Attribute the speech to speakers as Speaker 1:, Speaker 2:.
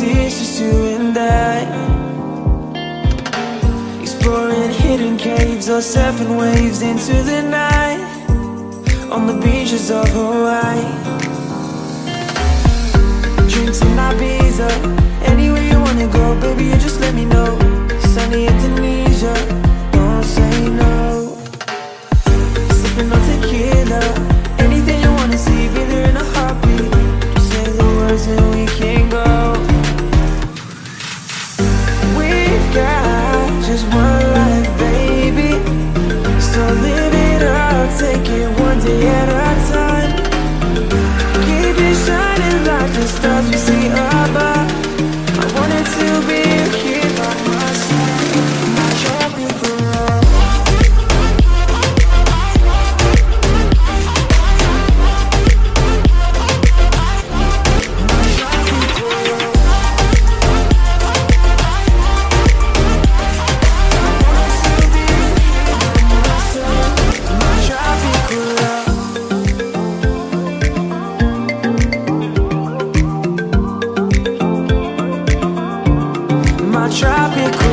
Speaker 1: It's just you and I. Exploring hidden caves or surfing waves into the night. On the beaches of Hawaii. Drinks in Ibiza. Anywhere you wanna go, baby, you just let me know. Sunny Indonesia, don't say no. Sipping on tequila take it my tropical